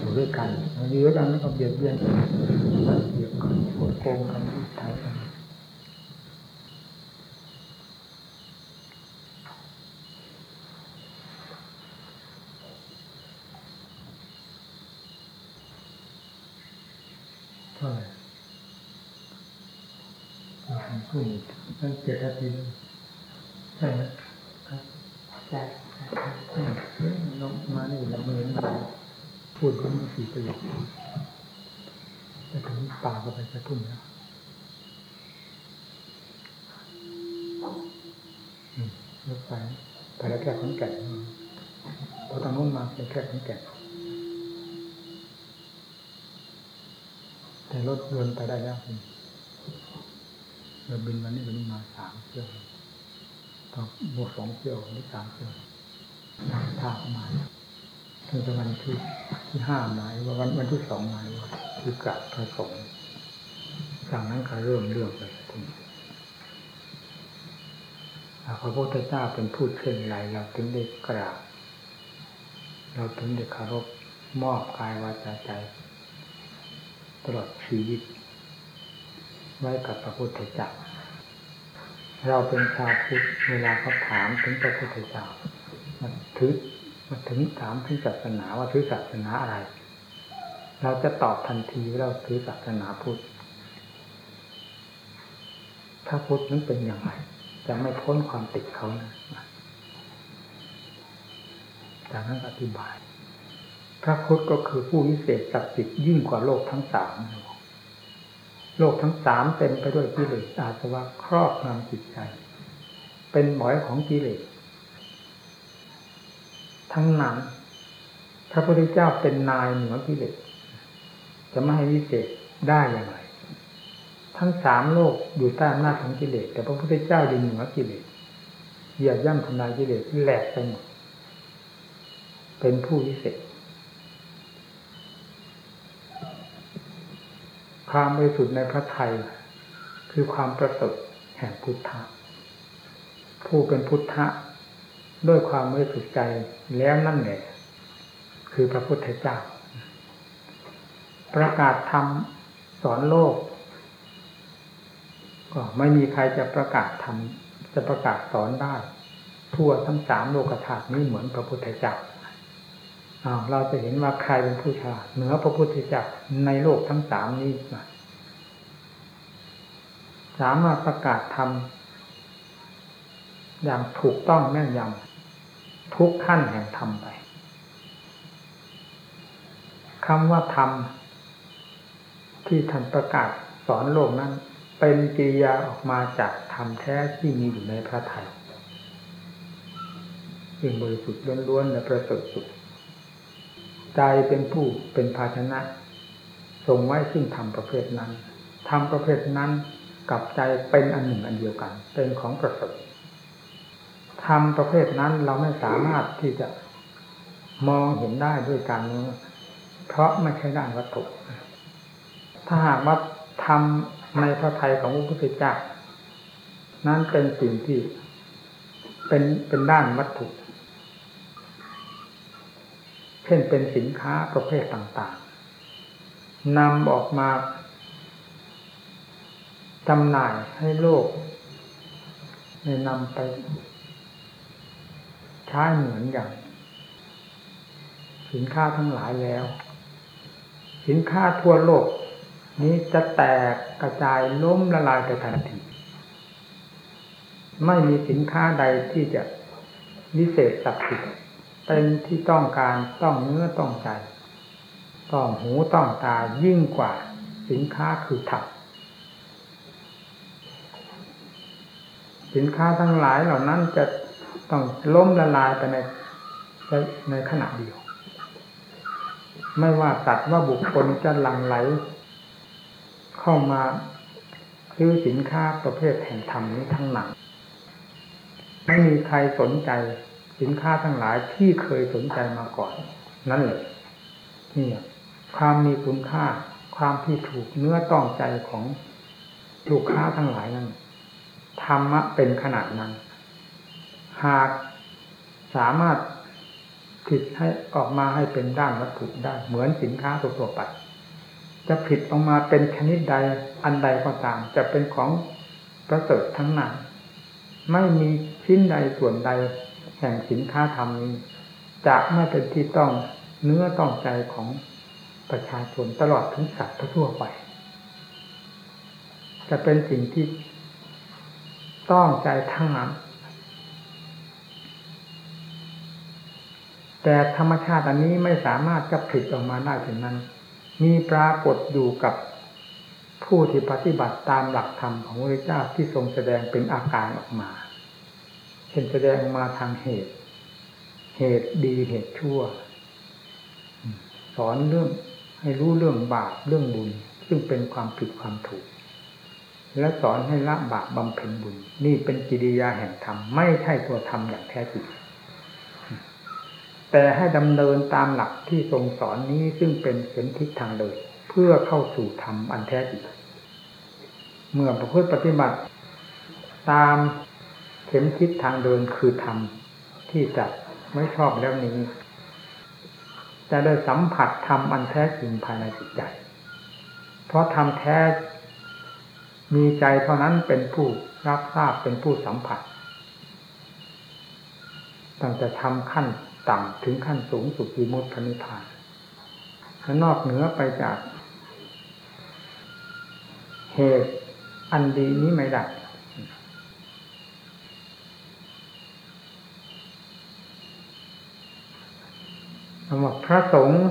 อยู่ด้วยกันอยู่ด้วยกันแล้วก็เบียดเบียนเบียดกันโกงกันท้ายกันเท่าไหร่พูดตั้งเจ็ดนาทีใช่ไหมครับใช่ลงมานี่ละเมินมาพูดว่ามีสี่ประโยคไปถึงป่าก็ไปกระทุ่มแล้วรถไฟไปแล้วแค่ขอนแก่นพอทางโน้นมาเป็นแค่ขอนแก่นแต่รถเดินไปได้แล้วคุณเรา บินวันนี้วันนี้มาสามเที่ยวต่อบวกสองเที่ยวหรือสามเที่ยวท่าประมาถึงวันที่ที่ห้ามายว่าวันวันที่สองมายว่าคือกราบพระสงฆ์จากนั้นก็เริ่มเรื่องไปถึงพระพุทธเจ้าเป็นผู้เช่นไรเราถึงได้กราบเราถึงได้คารพมอบกายวาจาใจตลอดชีวิตไว้กับพระพุทธเจ้า เราเป็นชาวพุทธเวลาเขาถามถึงพระพุทธเจ้ามันถือมาถึงถามถึงศาสนาว่าถือศาสนาอะไร เราจะตอบทันทีว่าเราถือศาสนาพุทธถ้าพุทธนั้นเป็นอย่างไรจะไม่พ้นความติดเขานะจากนั้นอธิบาย พระพุทธก็คือผู้วิเศษศักดิ์สิทธิ์ยิ่งกว่าโลกทั้งสาม โลกทั้งสามเต็มไปด้วยกิเลสอาสวะครอบงำจิตใจ เป็นหมอยของกิเลสทั้งนั้นพระพุทธเจ้าเป็นนายเหนือกิเลสจะไม่ให้วิเศษได้อย่างไร ทั้งสามโลกอยู่ใต้อำนาจของกิเลสแต่พระพุทธเจ้าดินเหนือกิเลสเหยียบย่ำทำลายกิเลสแหลกไปหมดเป็นผู้วิเศษ ความบริสุทธิ์ในพระไทย คือความประเสริฐแห่งพุทธะผู้เป็นพุทธะด้วยความบริสุทธิ์ใจแล้วนั่นแหละคือพระพุทธเจ้า ประกาศธรรมสอนโลก ก็ไม่มีใครจะประกาศธรรมจะประกาศสอนได้ ทั่วทั้งสามโลกธาตุนี้เหมือนพระพุทธเจ้า เราจะเห็นว่าใครเป็นผู้ฉลาดเหนือพระพุทธเจ้าในโลกทั้งสามนี้สามารถประกาศธรรมอย่างถูกต้องแม่นยำทุกขั้นแห่งธรรมไปคำว่าธรรมที่ท่านประกาศสอนโลกนั้น เป็นกิริยาออกมาจากธรรมแท้ที่มีอยู่ในพระไทยซึ่งบริสุทธิ์ล้วนๆและประเสริฐสุด ใจเป็นผู้เป็นภาชนะทรงไว้ซึ่งธรรมประเภทนั้นธรรมประเภทนั้นกับใจเป็นอันหนึ่งอันเดียวกัน เป็นของประเสริฐธรรมประเภทนั้นเราไม่สามารถที่จะมองเห็นได้ด้วยการนี้เพราะไม่ใช่ด้านวัตถุ ถ้าหากว่าทำในพระทัยของพระพุทธเจ้านั้นเป็นสิ่งที่เป็นเป็นด้านวัตถุ ช่นเป็นสินค้าประเภทต่างๆนำออกมาจำหน่ายให้โลกในนำไปใช้เหมือนอย่าง สินค้าทั้งหลายแล้ว สินค้าทั่วโลก นี้จะแตกกระจายล้มละลายไปทันที ไม่มีสินค้าใดที่จะวิเศษศักดิ์สิทธิ์ เป็นที่ต้องการต้องเนื้อต้องใจ ต้องหูต้องตายิ่งกว่าสินค้าคือธรรมสินค้าทั้งหลายเหล่านั้นจะต้องล้มละลายไปในในขณะเดียว ไม่ว่าสัตว์ว่าบุคคลจะหลั่งไหล เข้ามาซื้อสินค้าประเภทแห่งธรรมนี้ทั้งหนังไม่มีใครสนใจ สินค้าทั้งหลายที่เคยสนใจมาก่อน นั่นเลยนี่ความมีคุณค่า ความที่ถูกเนื้อต้องใจของลูกค้าทั้งหลายนั้นธรรมะเป็นขนาดนั้น หากสามารถผิดให้ออกมาให้เป็นด้านวัตถุได้ เหมือนสินค้าทั่วไปจะผิดออกมาเป็นชนิดใดอันใดก็ตาม จะเป็นของประเสริฐทั้งนั้น ไม่มีชิ้นใดส่วนใด แห่งสินค้าธรรมนี้จะไม่เป็นที่ต้องเนื้อต้องใจของประชาชนตลอดถึงสัตว์ทั่วไป จะเป็นสิ่งที่ต้องใจทั้งนั้นแต่ธรรมชาติอันนี้ไม่สามารถจะผลิตออกมาได้ถึงนั้น มีปรากฏอยู่กับผู้ที่ปฏิบัติตามหลักธรรมของพระเจ้าที่ทรงแสดงเป็นอาการออกมา เช่นแสดงมาทางเหตุ เหตุดีเหตุชั่ว สอนเรื่องให้รู้เรื่องบาปเรื่องบุญ ซึ่งเป็นความผิดความถูก และสอนให้ละบาปบำเพ็ญบุญ นี่เป็นกิริยาแห่งธรรมไม่ใช่ตัวธรรมอย่างแท้จริงแต่ให้ดำเนินตามหลักที่ทรงสอนนี้ซึ่งเป็นเข็มทิศทางเดินเพื่อเข้าสู่ธรรมอันแท้จริงเมื่อประพฤติปฏิบัติ ตาม เข็มทิศทางเดินคือธรรมที่จัดไม่ชอบแล้วนี้ จะได้สัมผัสธรรมอันแท้จริงภายในจิตใจ เพราะธรรมแท้มีใจเท่านั้นเป็นผู้รับทราบเป็นผู้สัมผัส ตั้งแต่ทำขั้นต่ำถึงขั้นสูงสุดวิมุตตินิพพานและนอกเหนือไปจากเหตุอันดีนี้ไม่ได้ คำว่าพระสงฆ์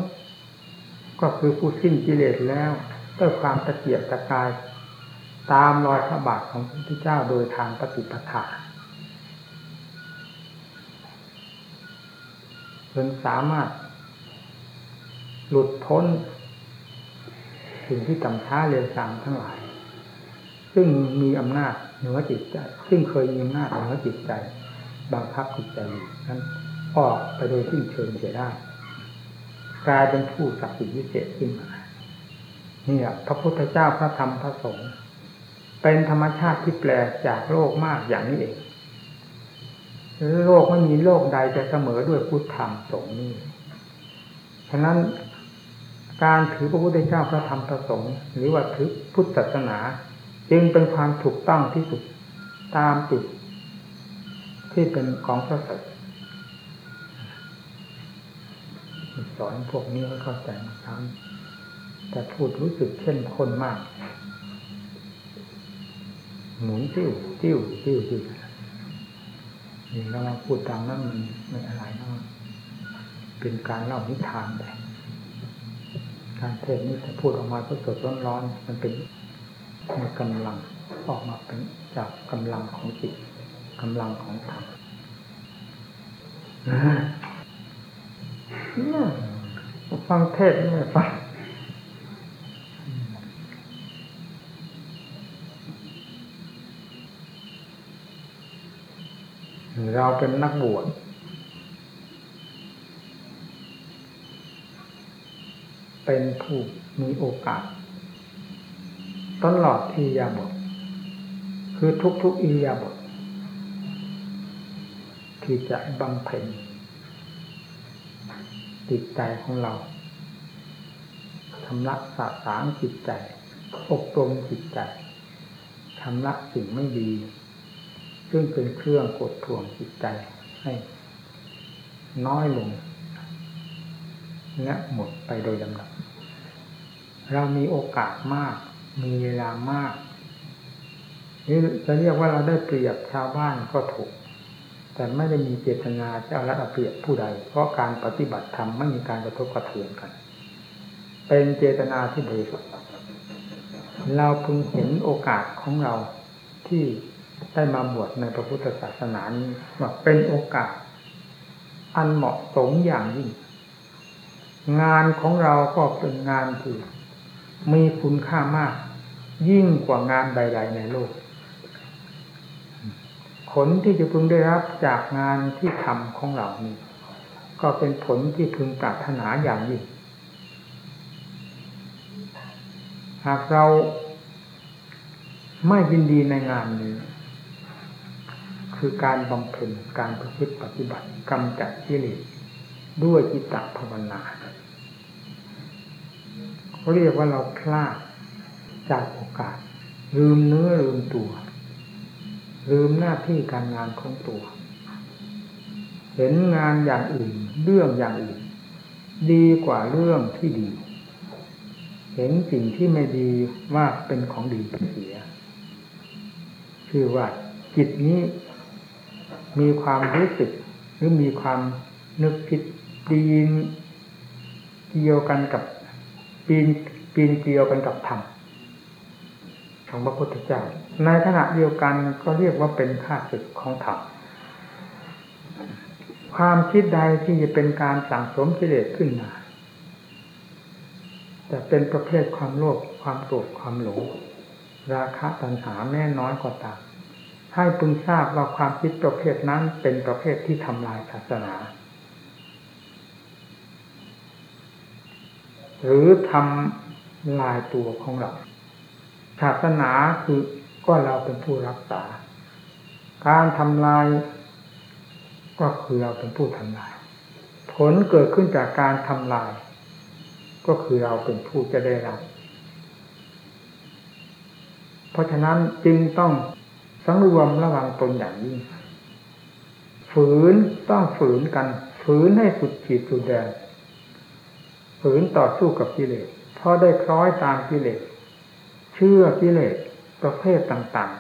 ก็คือผู้สิ้นกิเลสแล้วด้วยความตะเกียบตะกาย ตามรอยพระบาทของพระพุทธเจ้าโดยทางปฏิปทาจนสามารถ หลุดพ้น สิ่งที่ต่ำช้าเรียนสามทั้งหลาย ซึ่งมีอำนาจเหนือจิตใจ ซึ่งเคยมีอำนาจเหนือจิตใจบังคับจิตใจอยู่นั้นออกไปโดยที่เชิงเสียได้ กลายเป็นผู้ศักดิ์สิทธิ์วิเศษขึ้นมาเนี่ยพระพุทธเจ้าพระธรรมพระสงฆ์เป็นธรรมชาติที่แปลกจากโลกมากอย่างนี้เองโลกไม่มีโลกใดจะเสมอด้วยพุทธธรรมสงฆ์นี้ฉะนั้นการถือพระพุทธเจ้าพระธรรมพระสงฆ์หรือว่าถือพุทธศาสนา จึงเป็นความถูกต้องที่สุดตามจุดที่เป็นของพระสั สอนพวกนี้ให้เข้าใจนะครับแต่พูดรู้สึกเข้มข้นมาก หมุนติ้วติ้วติ้วติ้วนี่เรามาพูดตามนั้นมันไม่อะไรนะเป็นการเล่านิทานไปการเทศนี้แต่พูดออกมาสดร้อนๆมันเป็นมีกำลังออกมาเป็นจากกำลังของจิตกำลังของธรรม ฟังเทศไม่ฟังเราเป็นนักบวชเป็นผู้มีโอกาส ตลอดอียาบท คือทุกๆอียาบท ที่จะบำเพ็ญ จิตใจของเราทำละสาสางจิตใจอบรมจิตใจทำละสิ่งไม่ดี ซึ่งเป็นเครื่องกดท่วงจิตใจให้ น้อยลง และหมดไปโดยลำดับ เรามีโอกาสมาก มีเวลามากนี่จะเรียกว่าเราได้เปรียบชาวบ้านก็ถูก แต่ไม่ได้มีเจตนาจะเอาละเอาเปรียบผู้ใด เพราะการปฏิบัติธรรมไม่มีการกระทบกระเทือนกัน เป็นเจตนาที่บริสุทธิ์เราพึงเห็นโอกาสของเราที่ได้มาบวชในพระพุทธศาสนานี้ว่าเป็นโอกาส อันเหมาะสมอย่างยิ่ง งานของเราก็เป็นงานที่มีคุณค่ามาก ยิ่งกว่างานใด ๆ ในโลก ผลที่จะพึงได้รับจากงานที่ทำของเรานี้ ก็เป็นผลที่พึงปรารถนาอย่างยิ่ง หากเราไม่ยินดีในงานนี้ คือการบำเพ็ญการประพฤติปฏิบัติกำจัดกิเลสด้วยจิตตภาวนาเขาเรียกว่าเราพลาดจากโอกาส ลืมเนื้อลืมตัว ลืมหน้าที่การงานของตัว เห็นงานอย่างอื่น เรื่องอย่างอื่น ดีกว่าเรื่องที่ดี เห็นสิ่งที่ไม่ดีว่าเป็นของดีเป็นเสีย คือว่าจิตนี้มีความรู้สึกหรือมีความนึกคิดดีนเกี่ยวกันกับปีนปีนเกี่ยวกันกับธรรมของพระพุทธเจ้า ในขณะเดียวกันก็เรียกว่าเป็นข้าศึกของธรรมความคิดใดที่จะเป็นการสั่งสมกิเลสขึ้นมาแต่เป็นประเภทความโลภความโกรธความหลง ราคะตัณหาแน่น้อยกว่าตามให้พึงทราบว่าความคิดประเภทนั้นเป็นประเภทที่ทำลายศาสนา หรือทำลายตัวของเราศาสนาคือ ก็เราเป็นผู้รักษา การทำลาย ก็คือเราเป็นผู้ทำลาย ผลเกิดขึ้นจากการทำลาย ก็คือเราเป็นผู้จะได้รับ เพราะฉะนั้นจึงต้องสังรวมระวังตนอย่างยิ่งฝืนต้องฝืนกัน ฝืนให้สุดขีดสุดแดนฝืนต่อสู้กับกิเลสเพราะได้คล้อยตามกิเลสเชื่อกิเลส ประเภทต่าง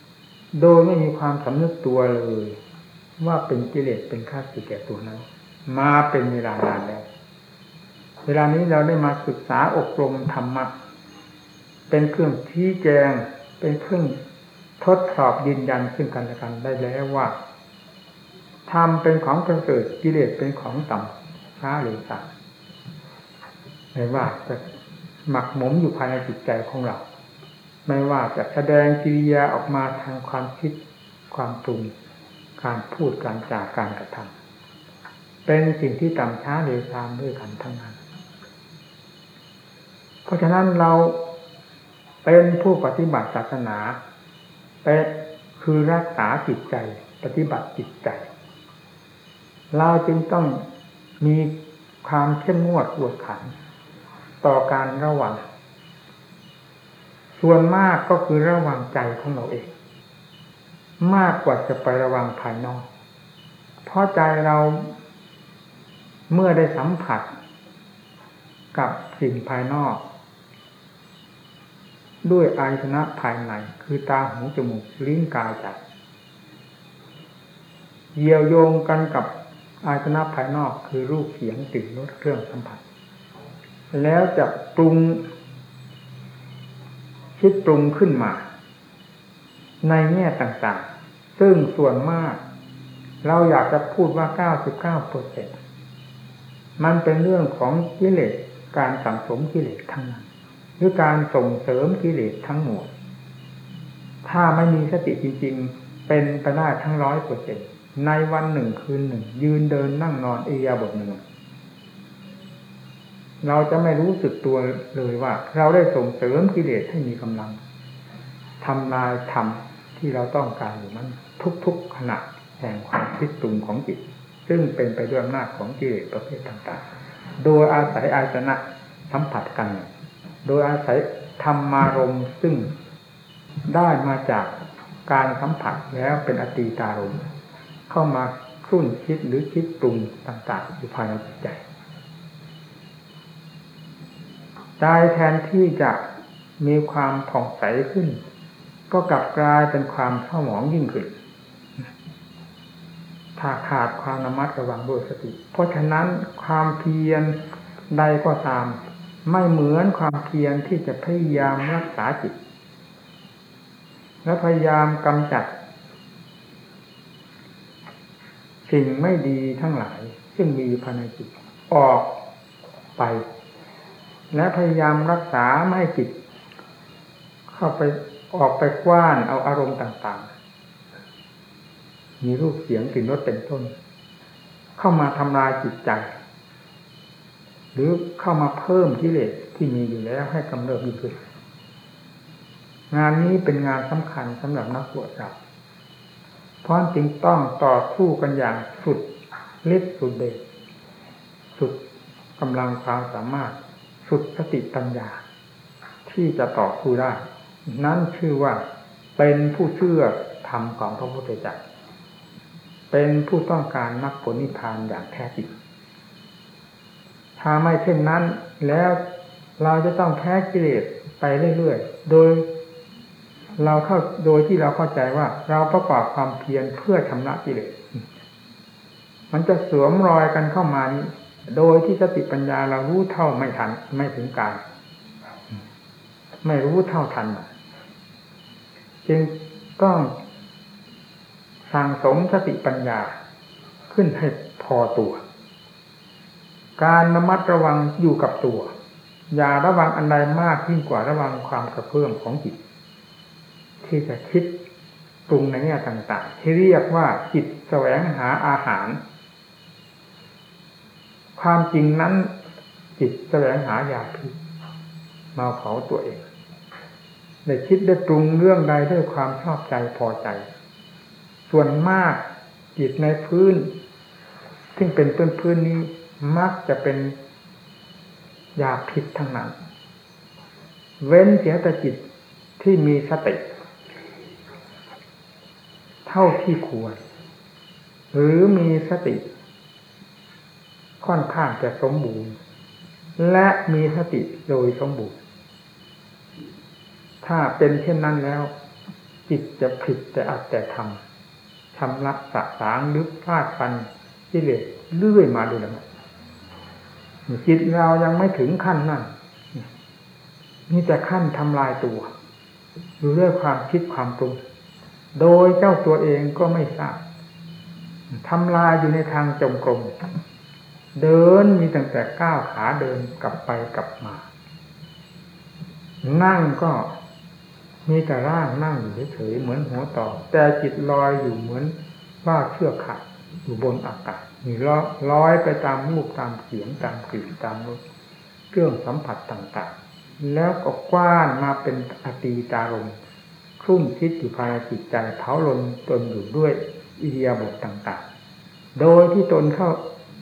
ๆ โดยไม่มีความสำนึกตัวเลย ว่าเป็นกิเลสเป็นข้าศึกแก่ตัวนั้น มาเป็นเวลานานแล้ว เวลานี้เราได้มาศึกษาอบรมธรรมะเป็นเครื่องชี้แจง เป็นเครื่องทดสอบยืนยันซึ่งกันและกันได้แล้วว่าธรรมเป็นของประเสริฐกิเลสเป็นของต่ำช้าหรือสักไม่ว่าจะหมักหมมอยู่ภายในจิตใจของเรา ไม่ว่าจะแสดงกิริยาออกมาทางความคิดความปรุงการพูดการจากการกระทำเป็นสิ่งที่ต่ำช้าเร็วตามด้วยกันทั้งนั้น เพราะฉะนั้นเราเป็นผู้ปฏิบัติศาสนาเป็นคือรักษาจิตใจ ปฏิบัติจิตใจ เราจึงต้องมีความเข้มงวดอวดขัน ต่อการระวัง ส่วนมากก็คือระวังใจของเราเอง มากกว่าจะไประวังภายนอก เพราะใจเราเมื่อได้สัมผัสกับสิ่งภายนอก ด้วยอายตนะภายในคือตาหูจมูกลิ้นกายใจเยี่ยวโยงกันกับอายตนะภายนอกคือรูปเสียงกลิ่นรสเครื่องสัมผัส แล้วจะปรุง คิดปรุงขึ้นมา ในแง่ต่างๆ ซึ่งส่วนมาก เราอยากจะพูดว่า 99เปอร์เซ็นมันเป็นเรื่องของกิเลสการสังสมกิเลสทั้งนั้นหรือการส่งเสริมกิเลสทั้งหมด ถ้าไม่มีสติจริง ๆ เป็นไปได้ทั้งร้อยเปอร์เซ็นในวันหนึ่งคืนหนึ่ง ยืนเดินนั่งนอนเอียบทหนึ่ง เราจะไม่รู้สึกตัวเลยว่า เราได้ส่งเสริมกิเลสให้มีกำลังทำลายธรรมที่เราต้องการอยู่นั้นทุกๆขณะแห่งความคิดตุงของจิต ซึ่งเป็นไปด้วยอำนาจของกิเลสประเภทต่างๆ โดยอาศัยอายตนะสัมผัสกัน โดยอาศัยธรรมารมซึ่งได้มาจากการสัมผัสแล้วเป็นอตีตารมเข้ามาครุ่นคิดหรือคิดปรุงต่างๆ อยู่ภายในจิตใจ ใจแทนที่จะมีความผ่องใสขึ้น ก็กลับกลายเป็นความเศร้าหมองยิ่งขึ้นถ้าขาดความระมัดระวังโดยสติ เพราะฉะนั้นความเพียรใดก็ตาม ไม่เหมือนความเพียรที่จะพยายามรักษาจิต และพยายามกำจัด สิ่งไม่ดีทั้งหลาย ซึ่งมีภายในจิต ออกไป และพยายามรักษาไม่ให้จิต เข้าไปออกไปกว้านเอาอารมณ์ต่างๆ มีรูปเสียงกลิ่นรสเป็นต้น เข้ามาทำลายจิตใจ หรือเข้ามาเพิ่มกิเลสที่มีอยู่แล้วให้กำเริบยิ่งขึ้นงานนี้เป็นงานสำคัญสำหรับนักบวชเราเพราะจึงต้องต่อสู้กันอย่างสุดฤทธิ์สุดเดชสุดกำลังความสามารถ สุดสติปัญญา ที่จะต่อสู้ได้ นั่นชื่อว่าเป็นผู้เชื่อธรรมของพระพุทธเจ้าเป็นผู้ต้องการมรรคผลนิพพานอย่างแท้จริงถ้าไม่เช่นนั้นแล้วเราจะต้องแพ้กิเลสไปเรื่อยๆ โดยเราเข้าโดยที่เราเข้าใจว่า เราประกอบความเพียรเพื่อชำระกิเลส มันจะสวมรอยกันเข้ามานี้ โดยที่สติปัญญาเรารู้เท่าไม่ทัน ไม่ถึงการไม่รู้เท่าทันจึงต้องสั่งสมสติปัญญาขึ้นให้พอตัว การระมัดระวังอยู่กับตัว อย่าระวังอันใดมากยิ่งกว่าระวังความกระเพื่อมของจิต ที่จะคิดปรุงในแง่ต่าง ๆ ที่เรียกว่าจิตแสวงหาอาหาร ความจริงนั้น จิตแสวงหายาพิษมาเผาตัวเองได้คิดได้ปรุงเรื่องใดด้วยความชอบใจพอใจ ส่วนมากจิตในพื้น ซึ่งเป็นพื้นพื้นนี้มักจะเป็นยาพิษทั้งนั้น เว้นเสียแต่จิตที่มีสติ เท่าที่ควร หรือมีสติ ค่อนข้างจะสมบูรณ์ และมีสติโดยสมบูรณ์ ถ้าเป็นเช่นนั้นแล้ว จิตจะผิดแต่อัดแต่ทำชำระสะสางหรือฟาดฟันกิเลสเลื่อยมาดูแล้วจิตเรายังไม่ถึงขั้นนั่นนี่แต่ขั้นทำลายตัวอยู่ด้วยความคิดความปรุง โดยเจ้าตัวเองก็ไม่ทราบทำลายอยู่ในทางจงกรม เดินมีตั้งแต่ก้าวขาเดินกลับไปกลับมา นั่งก็มีแต่ร่างนั่งอยู่เฉยๆเหมือนหัวต่อ แต่จิตลอยอยู่เหมือนว่าเชือกขาดอยู่บนอากาศมีลอยลอยไปตามรูปตามเสียงตามกลิ่นตามรสเครื่องสัมผัสต่างๆ แล้วก็กว้านมาเป็นอตีตารมครุ่นคิดอยู่ภายในจิตใจเผาลนตนอยู่ด้วยอิเดียบทต่างๆ โดยที่ตนเข้า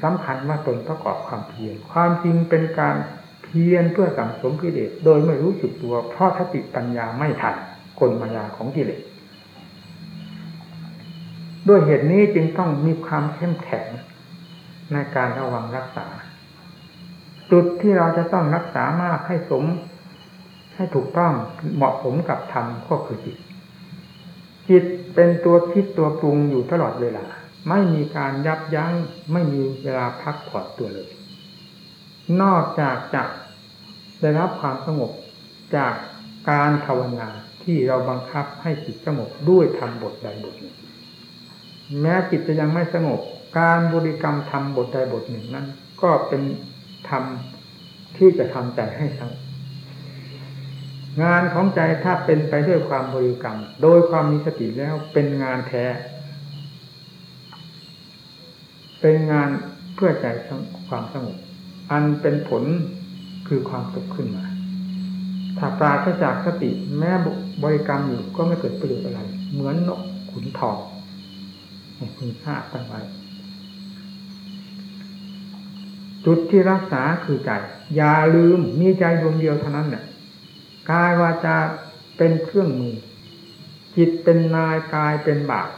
สำคัญว่าตนประกอบความเพียรความจริงเป็นการเพียรเพื่อสังสมกิเลสโดยไม่รู้สึกตัวเพราะสติปัญญาไม่ทันกลมายาของกิเลสด้วยเหตุนี้จึงต้องมีความเข้มแข็งในการระวังรักษา จุดที่เราจะต้องรักษามากให้สม ให้ถูกต้องเหมาะสมกับธรรมก็คือจิต จิตเป็นตัวคิดตัวปรุงอยู่ตลอดเวลา ไม่มีการยับยัง้งไม่มีเวลาพักผ่อนตัวเลย นอกจากจะได้รับความสงบจากการภาวนาที่เราบังคับให้จิตสงบด้วยทำบทใดบทหนึ่ง แม้จิตจะยังไม่สงบ การบริกรรมทำบทใดบทหนึ่งนั้น ก็เป็นธรรมที่จะทำใจให้สงบงานของใจถ้าเป็นไปด้วยความบริกรรม โดยความมีสติแล้วเป็นงานแท้ เป็นงานเพื่อใจความสงบอันเป็นผลคือความสุขขึ้นมา ถ้าปราศจากสติแม้บริกรรมอยู่ก็ไม่เกิดประโยชน์อะไร เหมือนนกขุนทองคุณค่าตั้งไว้จุดที่รักษาคือใจ อย่าลืมมีใจดวงเดียวเท่านั้นแหละกายวาจาเป็นเครื่องมือ จิตเป็นนายกายเป็นบาป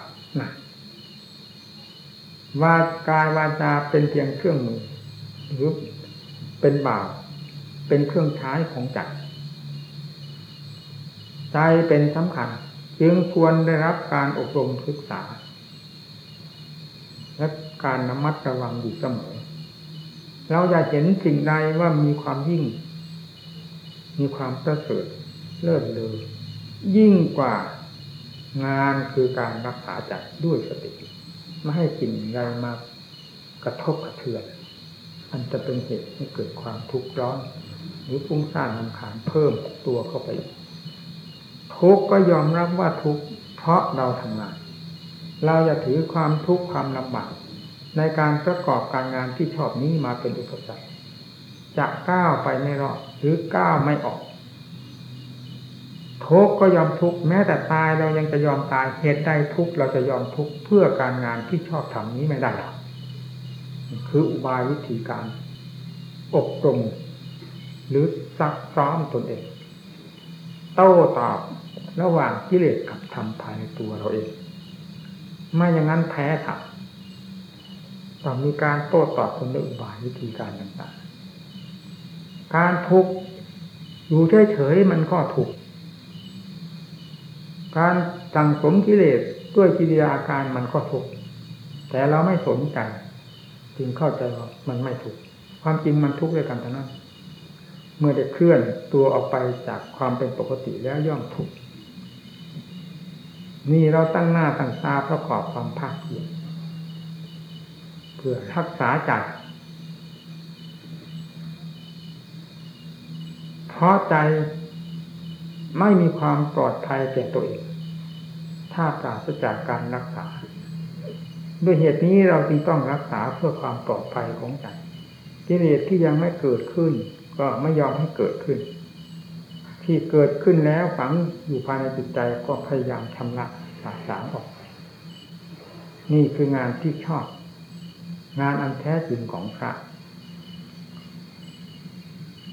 วากายวาจาเป็นเพียงเครื่องมือหรือเป็นบาปเป็นเครื่องใช้ของใจใจเป็นสำคัญจึงควรได้รับการอบรมศึกษา และการนมัดระวังอยู่เสมอ เราจะเห็นสิ่งใดว่ามีความยิ่ง มีความประเสริฐเลิศเลอยิ่งกว่างานคือการรักษาใจด้วยสติ ไม่ให้สิ่งใดมากระทบกระเทือน อันจะเป็นเหตุให้เกิดความทุกข์ร้อน หรือฟุ้งซ่านลำคาญเพิ่มตัวเข้าไป ทุกก็ยอมรับว่าทุกเพราะเราทำงาน เราจะถือความทุกข์ความลำบากในการประกอบการงานที่ชอบนี้มาเป็นอุปสรรคจะก้าวไปไม่รอดหรือก้าวไม่ออก ทุกก็ยอมทุกแม้แต่ตายเรายังจะยอมตายเหตุใดทุกเราจะยอมทุกเพื่อการงานที่ชอบทำนี้ไม่ได้หรอกคืออุบายวิธีการอบรมหรือซักซ้อมตนเองโต้ตอบระหว่างกิเลสกับธรรมภายในตัวเราเอง ไม่อย่างนั้นแพ้ถับต้องมีการโต้ตอบคนด้วยอุบายวิธีการต่างๆ การทุกข์อยู่เฉยๆมันก็ถูก การสั่งสมกิเลสด้วยกิริยาการมันก็ถูก แต่เราไม่สนใจจึงเข้าใจว่ามันไม่ถูก ความจริงมันทุกข์ด้วยกันทั้งนั้น เมื่อได้เคลื่อนตัวออกไปจากความเป็นปกติแล้วย่อมทุกข์นี่เราตั้งหน้าตั้งตาประกอบความภาคเพียรเพื่อรักษาใจเพราะใจ ไม่มีความปลอดภัยแก่ตัวเอง ถ้าปราศจากการรักษา ด้วยเหตุนี้เราจึงต้องรักษาเพื่อความปลอดภัยของใจกิเลสที่ยังไม่เกิดขึ้น ก็ไม่ยอมให้เกิดขึ้น ที่เกิดขึ้นแล้วฝังอยู่ภายในจิตใจก็พยายามชำระสาสางออก นี่คืองานที่ชอบ งานอันแท้จริงของพระ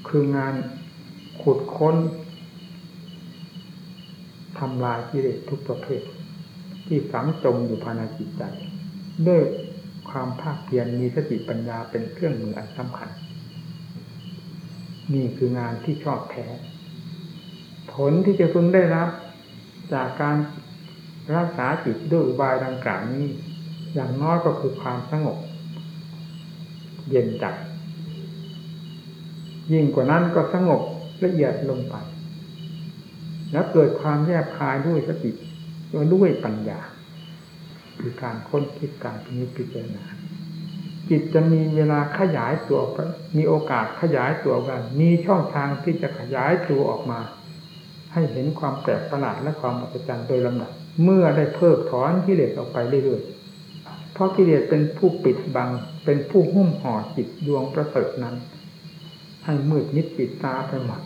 คืองานขุดค้นำลายกิเลสทุกประเภท ที่ฝังจมอยู่ภายในจิตใจ ด้วยความภาคเพียรมีสติปัญญาเป็นเครื่องมืออันสำคัญ นี่คืองานที่ชอบแท้ ผลที่จะพึงได้รับ จากการรักษาจิตด้วยอุบายดังกล่าวนี้ อย่างน้อยก็คือความสงบ เย็นใจยิ่งกว่านั้นก็สงบละเอียดลงไป แล้วเกิดความแยบคายด้วยสติด้วยปัญญาคือการค้นคิดการพิจารณาจิตจะมีเวลาขยายตัวมีโอกาสขยายตัวกัน มีช่องทางที่จะขยายตัวออกมา ให้เห็นความแปลกประหลาดและความอัศจรรย์โดยลำดับเมื่อได้เพิกถอนกิเลสออกไปเรื่อยๆเพราะกิเลสเป็นผู้ปิดบัง เป็นผู้หุ้มห่อจิตดวงประเสริฐนั้น ให้มืดมิดปิดตาไปหมด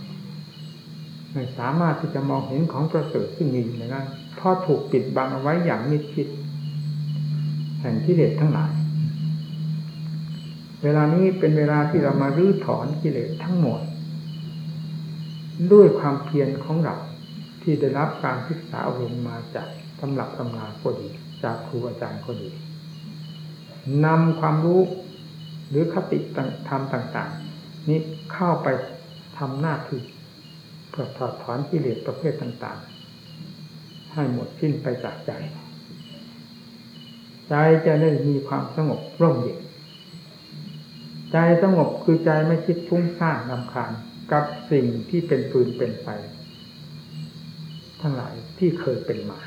ไม่สามารถที่จะมองเห็นของประเสริฐซึ่งมีอยู่ในนั้นเพราะถูกปิดบังเอาไว้อย่างมิดชิดแห่งกิเลสทั้งหลาย เวลานี้เป็นเวลาที่เรามารื้อถอนกิเลสทั้งหมด ด้วยความเพียรของเราที่ได้รับการศึกษาอบรมมาจากตำหรับตำราก็ดี จากครูอาจารย์ก็ดีนำความรู้หรือคติธรรมต่าง ๆ นี้เข้าไปทำหน้าที่ พื่อถอดถอนกิเลสประเภทต่างๆ ให้หมดสิ้นไปจากใจ ใจจะได้มีความสงบร่มเย็นใจสงบคือใจไม่คิดฟุ้งซ่านลำคาญกับสิ่งที่เป็นปืนเป็นไฟทั้งหลายที่เคยเป็นมา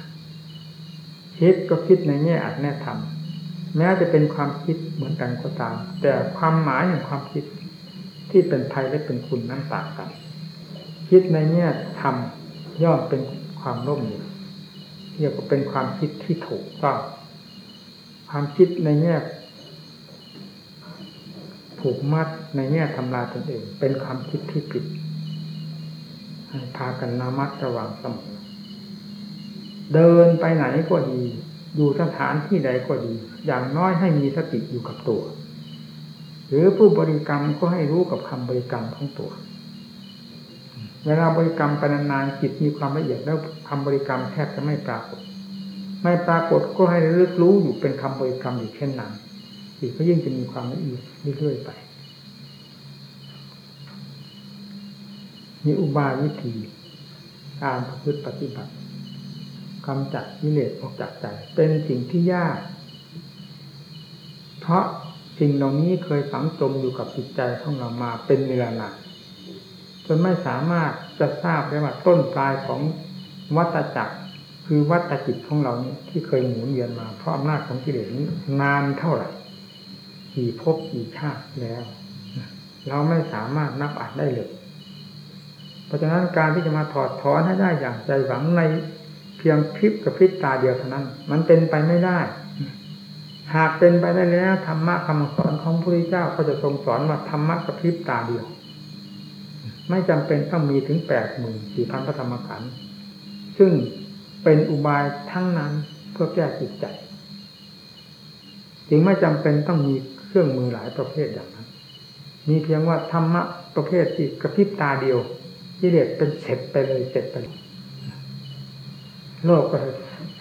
คิดก็คิดในแง่อัดแน่ทำแม้จะเป็นความคิดเหมือนกันก็ตาม แต่ความหมายของความคิดที่เป็นภัยและเป็นคุณนั้นต่างกัน คิดในแง่ทำย่อมเป็นความร่มเย็นเรียกว่าเป็นความคิดที่ถูกต้อง ความคิดในแง่ผูกมัดในแง่ทำลายตนเอง เป็นความคิดที่ผิดให้พากันนามัดระวังเสมอเดินไปไหนก็ดีอยู่สถานที่ใดก็ดี อย่างน้อยให้มีสติอยู่กับตัว หรือผู้บริกรรมก็ให้รู้กับคำบริกรรมของตัว เวลาบริกรรมไปนานๆจิตมีความละเอียดแล้วคำบริกรรมแทบจะไม่ปรากฏ ไม่ปรากฏก็ให้รึกรู้อยู่เป็นคำบริกรรมอยู่เช่นนั้นจิตก็ยิ่งจะมีความละเอียดเรื่อยๆไปมีอุบายวิธีการประพฤติปฏิบัติกำจัดกิเลสออกจากใจเป็นสิ่งที่ยาก เพราะสิ่งเหล่านี้เคยฝังจมอยู่กับจิตใจของเรามาเป็นเวลานาน จนไม่สามารถจะทราบได้ว่าต้นปลายของวัตจักร คือวัตจิตของเรานี้ที่เคยหมุนเวียนมาเพราะอำนาจของกิเลสนี้นานเท่าไหร่กี่ภพกี่ชาติแล้ว เราไม่สามารถนับอ่านได้เลยเพราะฉะนั้นการที่จะมาถอดถอนให้ได้อย่างใจหวังในเพียงพริบกับพริบตาเดียวเท่านั้น มันเป็นไปไม่ได้ หากเป็นไปได้แล้วธรรมะคำสอนของพระพุทธเจ้าก็จะทรงสอนว่าธรรมะกับพริบตาเดียว ไม่จำเป็นต้องมีถึงแปดหมื่นสี่พันพระธรรมขันธ์ซึ่งเป็นอุบายทั้งนั้นเพื่อแก้จิตใจ จึงไม่จำเป็นต้องมีเครื่องมือหลายประเภทอย่างนั้น มีเพียงว่าธรรมะประเภทที่กระพริบตาเดียวกิเลสเป็นเสร็จไปเลยเสร็จไปโลกก็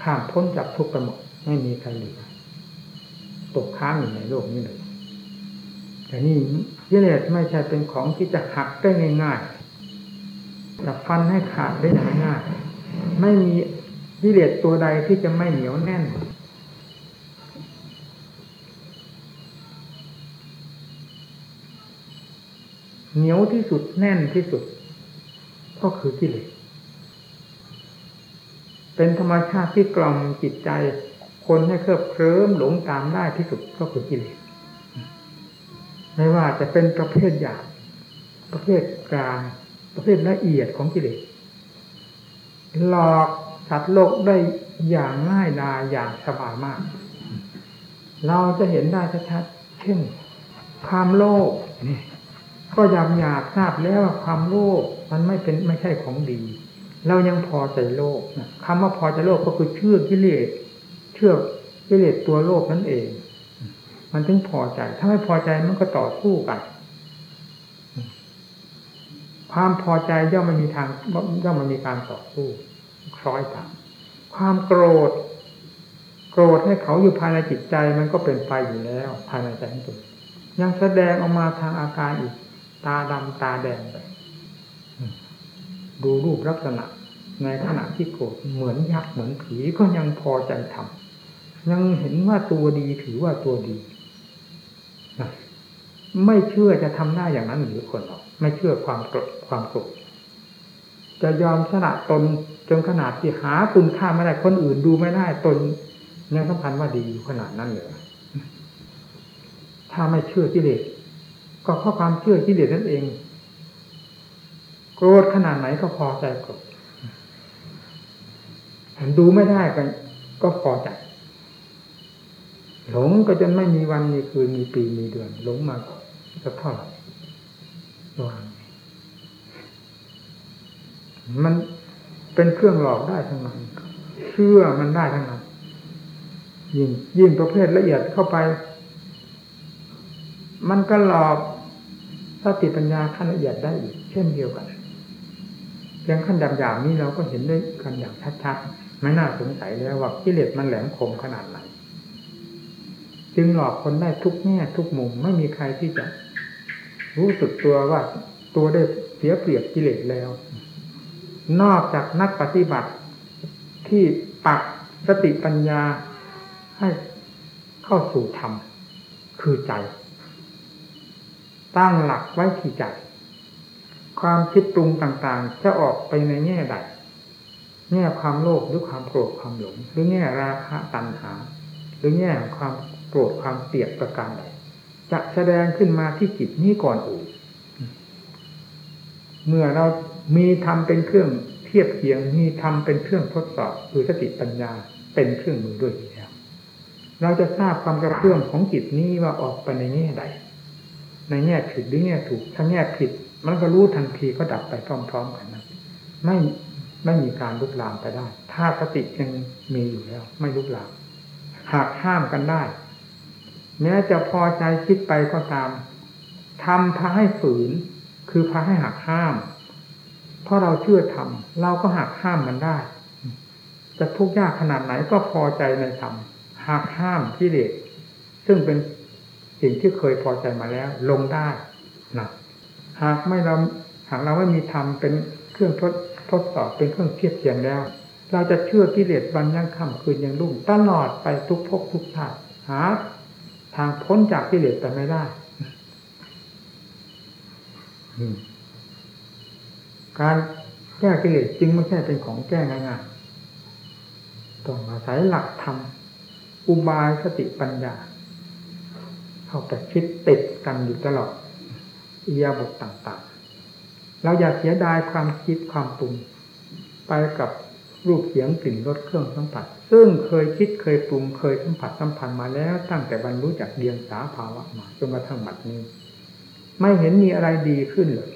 ข้ามพ้นจากทุกข์ไปหมดไม่มีใครเหลือตกค้างอยู่ในโลกนี้เลย แต่นี่กิเลสไม่ใช่เป็นของที่จะหักได้ง่ายๆจะฟันให้ขาดได้ง่ายๆไม่มีกิเลสตัวใดที่จะไม่เหนียวแน่นเหนียวที่สุดแน่นที่สุด ก็คือกิเลสเป็นธรรมชาติที่กล่อมจิตใจ คนให้เคลิบเคลิ้มหลงตามได้ที่สุดก็คือกิเลส ไม่ว่าจะเป็นประเภทหยาบประเภทกลาง ประเภทละเอียดของกิเลสหลอกสัตว์โลกได้อย่างง่ายดายอย่างสบายมาก เราจะเห็นได้ชัดๆเช่น ความโลภนี่ก็ยำหยาบทราบแล้วว่าความโลภมันไม่เป็นไม่ใช่ของดี เรายังพอใจโลภคำว่าพอใจโลภก็คือเชื่อกิเลสเชื่อกิเลสตัวโลภนั่นเอง มันถึงพอใจ ถ้าไม่พอใจมันก็ต่อสู้กัน ความพอใจย่อมไม่มีทางย่อมไม่มีการต่อสู้คล้อยตามความโกรธ โกรธให้เขาอยู่ภายในจิตใจมันก็เป็นไปอยู่แล้ว ภายในใจของตัวยังแสดงออกมาทางอาการอีก ตาดำตาแดงไปดูรูปลักษณะ ในขณะที่โกรธเหมือนยักษ์เหมือนผีก็ยังพอใจทำยังเห็นว่าตัวดีถือว่าตัวดี ไม่เชื่อจะทำได้อย่างนั้นหรือคนหรอกไม่เชื่อความโกรธความโกรธจะยอมสละตนจนขนาดที่หาคุณค่าไม่ได้คนอื่นดูไม่ได้ตนยังสำคัญว่าดีอยู่ขนาดนั้นเลยถ้าไม่เชื่อกิเลสก็เพราะความเชื่อกิเลสนั่นเอง โกรธขนาดไหนก็พอใจโกรธดูไม่ได้ก็ก็พอใจ หลงก็จนไม่มีวันมีคืนมีปีมีเดือน หลงมาจะเท่าไหร่วางมันเป็นเครื่องหลอกได้ทั้งนั้นเชื่อมันได้ทั้งนั้นยิ่งยิ่งประเภทละเอียดเข้าไป มันก็หลอกสติปัญญาขั้นละเอียดได้อีก เช่นเดียวกันเพียงขั้นดำหยาบนี้เราก็เห็นได้กันอย่างชัดๆไม่น่าสงสัยแล้วว่ากิเลสมันแหลมคมขนาดไหน จึงหลอกคนได้ทุกแง่ทุกมุมไม่มีใครที่จะ รู้สึกตัวว่าตัวได้เสียเปรียบกิเลสแล้ว นอกจากนักปฏิบัติที่ปักสติปัญญาให้เข้าสู่ธรรมคือใจ ตั้งหลักไว้ที่ใจ ความคิดปรุงต่างๆ จะออกไปในแง่ใดแง่ความโลภหรือความโกรธความหลงหรือแง่ราคะตัณหา หรือแง่ความ โกรธความเตียดประการใดจะแสดงขึ้นมาที่จิตนี้ก่อนอื่นเมื่อเรามีทำเป็นเครื่องเทียบเทียงมีทำเป็นเครื่องทดสอบคือสติปัญญาเป็นเครื่องมือด้วยแล้วเราจะทราบความกระเพื่อมของจิตนี้ว่าออกไปในแง่ใด ในแง่ผิดหรือแง่ถูก ถ้าแง่ผิด มันก็รู้ทันทีก็ดับไปพร้อมๆกันนะไม่ไม่มีการลุกลามไปได้ ถ้าสติยังมีอยู่แล้ว ไม่ลุกลาม หากห้ามกันได้ แม้จะพอใจคิดไปก็ตามทำพาให้ฝืน คือพาให้หักห้าม เพราะเราเชื่อธรรมเราก็หักห้ามมันได้ จะทุกข์ยากขนาดไหนก็พอใจในธรรมหักห้ามที่เด็กซึ่งเป็นสิ่งที่เคยพอใจมาแล้ว ลงได้นะหากไม่เราหากเราไม่มีธรรมเป็นเครื่องทดทดสอบเป็นเครื่องเทียบเทียงแล้ว เราจะเชื่อกิเลสวันยังค่ำคืนยังรุ่งตลอดไปทุกภพทุกชาติหา ทางพ้นจากกิเลสไปไม่ได้การแก้กิเลสจริงไม่ใช่เป็นของแก้ง่ายๆต้องอาศัยหลักธรรมอุบายสติปัญญา เข้าไปคิดติดกันอยู่ตลอดอียาบทต่างๆ เราอย่าเสียดายความคิดความปรุง ไปกับรูปเสียงกลิ่นรสเครื่องสัมผัส ซึ่งเคยคิดเคยปรุงเคยสัมผัสสัมพันธ์มาแล้ว ตั้งแต่บรรลุจากเดียงสาภาวะมาจนกระทั่งบัดนี้ ไม่เห็นมีอะไรดีขึ้นเลย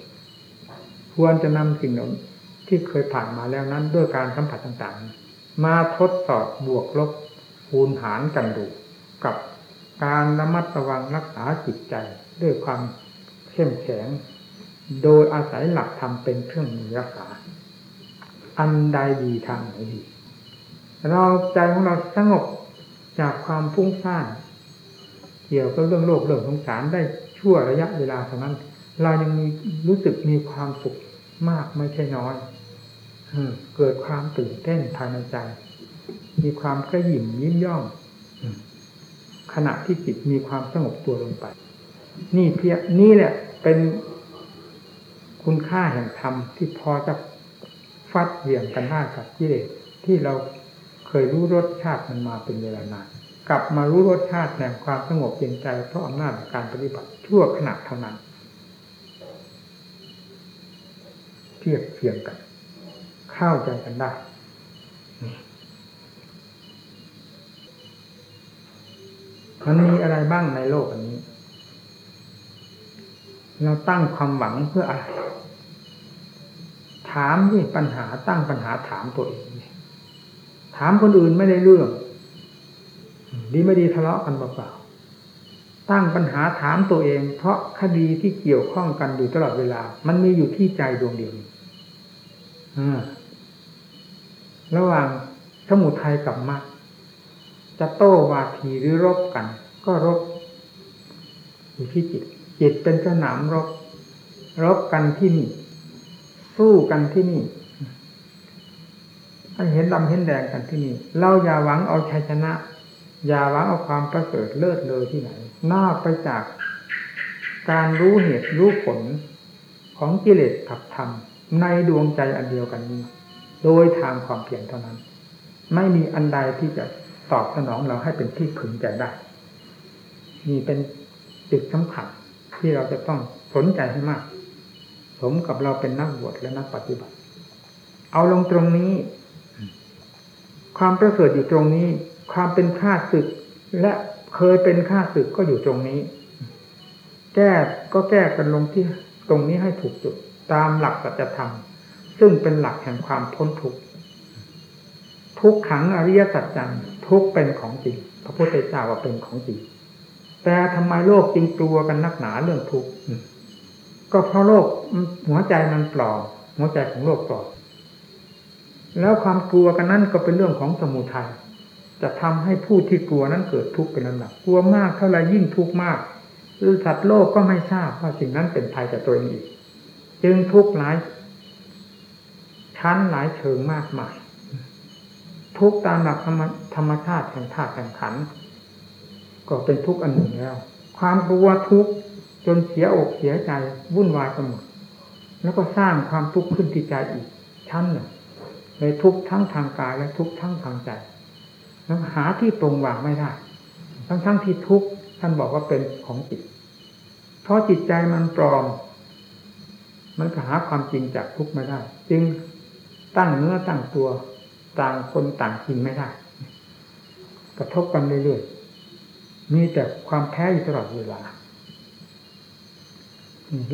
ควรจะนำสิ่งที่เคยผ่านมาแล้วนั้นด้วยการสัมผัสต่างๆ มาทดสอบบวกลบคูณหารกันดูกับการระมัดระวังรักษาจิตใจด้วยความเข้มแข็ง โดยอาศัยหลักธรรมเป็นเครื่องมือรักษา อันใดดีทางไหนดี เราใจของเราสงบจากความฟุ้งซ่านเกี่ยวกับเรื่องโลกเรื่องสงสารได้ชั่วระยะเวลาเท่านั้น เรายังมีรู้สึกมีความสุขมากไม่ใช่น้อยเกิดความตื่นเต้นภายในใจ มีความกระยิ่มยิ้มย่องขณะที่จิตมีความสงบตัวลงไป นี่เพียนี่แหละเป็นคุณค่าแห่งธรรมที่พอจะฟัดเหวี่ยงกันได้กับกิเลสที่เรา เคยรู้รสชาติมันมาเป็นเวลานานกลับมารู้รสชาติแห่งความสงบเย็นใจเพราะอำนาจการปฏิบัติชั่วขณะเท่านั้น เทียบเทียงกัน เข้าใจกันได้มันมีอะไรบ้างในโลกอันนี้ เราตั้งความหวังเพื่ออะไร ถามที่ปัญหาตั้งปัญหาถามตัวเอง ถามคนอื่นไม่ได้เรื่อง ดีไม่ดีทะเลาะกันเปล่าๆตั้งปัญหาถามตัวเอง เพราะคดีที่เกี่ยวข้องกันอยู่ตลอดเวลา มันมีอยู่ที่ใจดวงเดียวระหว่างสมุทัยกับมรรคจะโต้วาทีหรือรบกัน ก็รบอยู่ที่จิต จิตเป็นสนามรบ รบกันที่นี่ สู้กันที่นี่ ให้เห็นดำเห็นแดงกันที่นี่ เราอย่าหวังเอาชัยชนะ อย่าหวังเอาความประเสริฐเลิศเลยที่ไหนนอกไปจากการรู้เหตุรู้ผลของกิเลสกับธรรมในดวงใจอันเดียวกันนี้ โดยทางความเพียรเท่านั้น ไม่มีอันใดที่จะตอบสนองเราให้เป็นที่พึงใจได้นี่เป็นจุดสำคัญที่เราจะต้องสนใจให้มาก สมกับเราเป็นนักบวชและนักปฏิบัติ เอาลงตรงนี้ ความประเสริฐอยู่ตรงนี้ ความเป็นข้าศึก และเคยเป็นข้าศึกก็อยู่ตรงนี้ แก้ก็แก้กันลงที่ตรงนี้ให้ถูกจุดตามหลักสัจธรรม ซึ่งเป็นหลักแห่งความพ้นทุกข์ทุกขังอริยสัจจังทุกเป็นของจริง พระพุทธเจ้าว่าเป็นของจริง แต่ทำไมโลกจึงกลัวกันนักหนาเรื่องทุกข์ก็เพราะโลกหัวใจมันปลอมหัวใจของโลกปลอม แล้วความกลัวกันนั้นก็เป็นเรื่องของสมุทัยจะทำให้ผู้ที่กลัวนั้นเกิดทุกข์เป็นลำดับกลัวมากเท่าไรยิ่งทุกข์มากคือสัตว์โลกก็ไม่ทราบว่าสิ่งนั้นเป็นภัยต่ตัวเองอีก จึงทุกข์หลายชั้นหลายเชิงมากมายทุกตามหลักธรรมชาติแห่งธาตุแห่งขัน ก็เป็นทุกข์อันหนึ่งแล้ว ความกลัวทุกข์จนเสียอกเสียใจวุ่นวายไปหมดแล้วก็สร้างความทุกข์ขึ้นที่ใจอีกชั้นหนึ่ง เลยทุกข์ทั้งทางกายและทุกข์ทั้งทางใจแล้วหาที่ตรงวางไม่ได้ ทั้งทั้งที่ทุกข์ท่านบอกว่าเป็นของจิต เพราะจิตใจมันปลอม มันหาความจริงจากทุกข์ไม่ได้ จึงตั้งเนื้อตั้งตัวต่างคนต่างกินไม่ได้ กระทบกันเรื่อยๆมีแต่ความแพ้อยู่ตลอดเวลา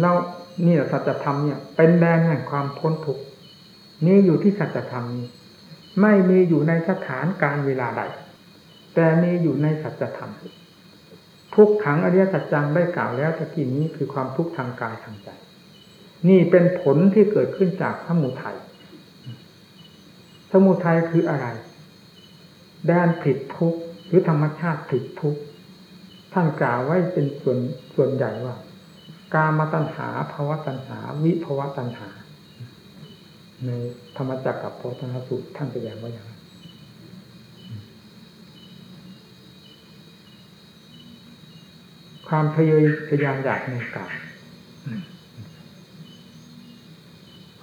เรานี่แหละสัจธรรมเนี่ย เป็นแดนแห่งความพ้นทุกข์ นี่อยู่ที่สัจธรรมนี้ ไม่มีอยู่ในสถานการเวลาใด แต่มีอยู่ในสัจธรรมทุกขังอริยสัจจังได้กล่าวแล้วตะกี้นี้คือความทุกข์ทางกายทางใจ นี่เป็นผลที่เกิดขึ้นจากพระมุทัยสมุทัยคืออะไรแดนผิดทุกหรือธรรมชาติผิดทุกท่านกล่าวไว้เป็นส่วนส่วนใหญ่ว่า กามตัณหาภาวะตัณหา วิภาวะตัณหา ในธรรมจักรกับโพธนสูตรท่านแสดงว่าอย่างไรความทะเยอทะยานอยากในกาย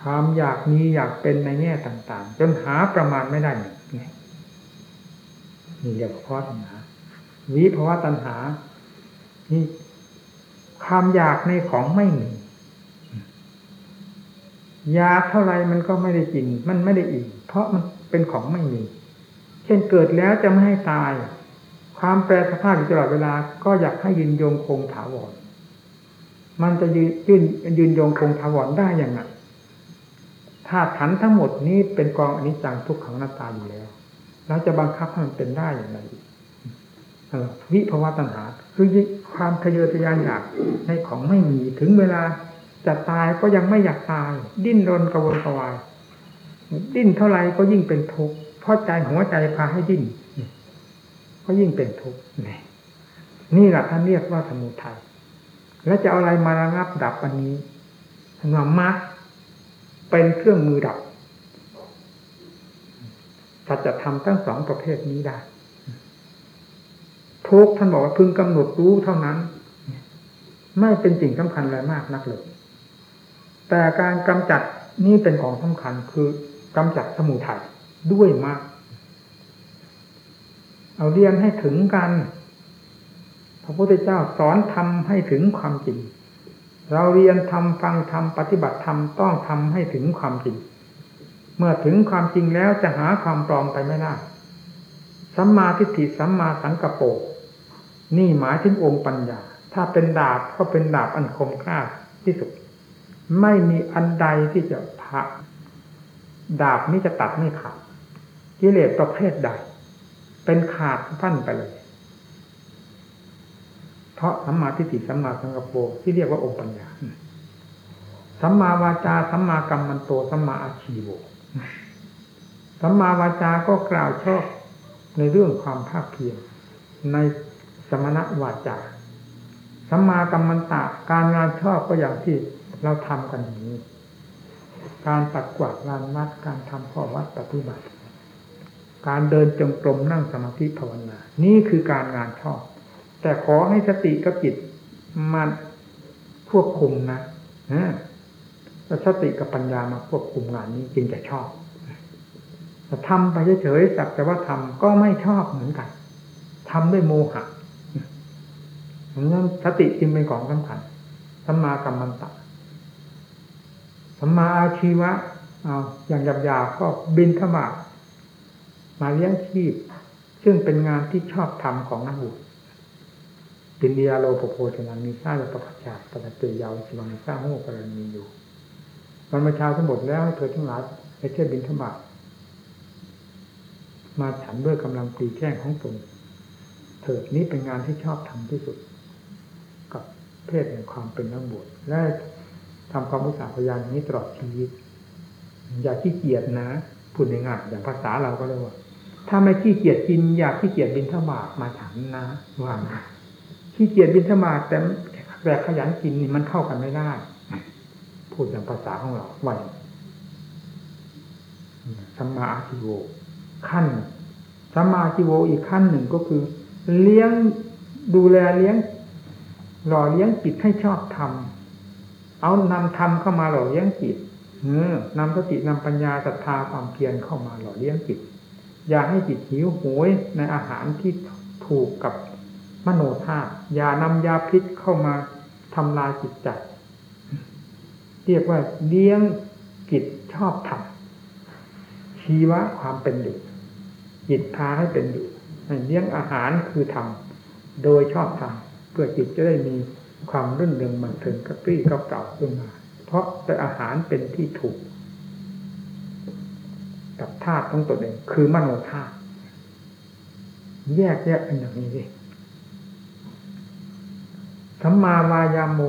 ความอยากมีอยากเป็นในแง่ต่างๆ จนหาประมาณไม่ได้นี่นี่เรียกว่าพาะตัณหาวิภาวะตัณหา นี่ความอยากในของไม่มี ยาเท่าไรมันก็ไม่ได้กิน มันไม่ได้อิ่มเพราะมันเป็นของไม่มี เช่นเกิดแล้วจะไม่ให้ตาย ความแปรสภาพอยู่ตลอดเวลาก็อยากให้ยืนยงคงถาวรมันจะยืนยืนยืนยงคงถาวรได้อย่างไรธาตุขันทั้งหมดนี้เป็นกองอนิจจังทุกขังหน้าตาอยู่แล้วเราจะบังคับให้มันเป็นได้อย่างไรวิภาวะตัณหาคือความทะเยอทะยานอยากในของไม่มีถึงเวลา จะตายก็ยังไม่อยากตาย ดิ้นรนกระวนกระวาย ดิ้นเท่าไรก็ยิ่งเป็นทุกข์เพราะใจหัวใจพาให้ดิ้นก็ยิ่งเป็นทุกข์นี่แหละท่านเรียกว่าสมุทัยแล้วจะเอาอะไรมาระงับดับอันนี้ท่านมรรคเป็นเครื่องมือดับสัจธรรมทั้งสองประเภทนี้ได้ทุกท่านบอกว่าพึงกำหนดรู้เท่านั้น ไม่เป็นสิ่งสำคัญอะไรมากนักเลย แต่การกำจัดนี่เป็นของสำคัญคือกำจัดสมุทัยด้วยมาก เอาเรียนให้ถึงกัน พระพุทธเจ้าสอนทำให้ถึงความจริง เราเรียนทำฟังทำปฏิบัติธรรมต้องทำให้ถึงความจริง เมื่อถึงความจริงแล้วจะหาความปลอมไปไม่ได้สัมมาทิฏฐิสัมมาสังกปโปนี่หมายถึงองค์ปัญญา ถ้าเป็นดาบก็เป็นดาบอันคมกล้าที่สุด ไม่มีอันใดที่จะผ่าดาบนี้จะตัดไม่ขาดกิเลสประเภทใด เป็นขาดพันไปเลย เพราะสัมมาทิฏฐิสัมมาสังกัปรที่เรียกว่าองค์ปัญญาสัมมาวาจาสัมมากัมมันโตสัมมาอาชีโวสัมมาวาจาก็กล่าวชอบในเรื่องความภาคเพียรในสมณวาจาสัมมากัมมันตะการงานชอบก็อย่างที่ เราทำกันอย่างนี้ การตัดกวาดลานวัดการทำข้อวัดปฏิบัติ การเดินจงกรมนั่งสมาธิภาวนา นี่คือการงานชอบ แต่ขอให้สติกับจิตมันควบคุมนะแล้วสติกับปัญญามาควบคุมงานนี้จึงจะชอบแต่ทำไปเฉยๆสักแต่ว่าทำก็ไม่ชอบเหมือนกันทำด้วยโมหะเพราะนั้นสติจึงเป็นของสำคัญสัมมากัมมันตะ สัมมาอาชีวะเอาอย่างหยาบๆก็บินขมามาเลี้ยงชีพ ซึ่งเป็นงานที่ชอบทำของนักบุญปินเดียโลโปโพชนามีซาลประชาปะเตยาวสมังซาโมกรณีอยู่วันมาเช้าทั้งหมดแล้วเธอทั้งหลายไปเที่ยวบินธบาตมาฉันด้วยกำลังปีแข้งของตนเถิดนี้เป็นงานที่ชอบทำที่สุด กับเพศแห่งความเป็นนักบวชและ ทำความมุสาพยานนี้ตลอดชีวิต อย่าขี้เกียจนะพูดง่ายๆอย่างภาษาเราก็เรียกว่า ถ้าไม่ขี้เกียจกิน อย่าขี้เกียจบินธบาตมาฉันนะว่าขี้เกียจบินธบาตแต่แต่ขยันกินนี่มันเข้ากันไม่ได้ พูดอย่างภาษาของเราวันสัมมาอาชิโวขั้นสัมมาอาชิโวอีกขั้นหนึ่งก็คือ เลี้ยงดูแลเลี้ยงหล่อเลี้ยงจิตให้ชอบทำ เอานำธรรมเข้ามาหล่อเลี้ยงจิตเออนำสตินำปัญญาศรัทธาความเพียรเข้ามาหล่อเลี้ยงจิต อย่าให้จิตหิวโหยในอาหารที่ถูกกับมโนธาตุอย่านำยาพิษเข้ามาทำลายจิตใจเรียกว่าเลี้ยงจิตชอบทำชีวะความเป็นอยู่จิตพาให้เป็นอยู่เลี้ยงอาหารคือทำโดยชอบทำเพื่อจิตจะได้มี ความรื่นเริงมันเทิงกระปรี้กระเก่าขึ้นมา เพราะแต่อาหารเป็นที่ถูก กับธาตุของตัวเองคือมโนธาตุแยกแยกเป็นอย่างนี้สิสัมมาวายาโม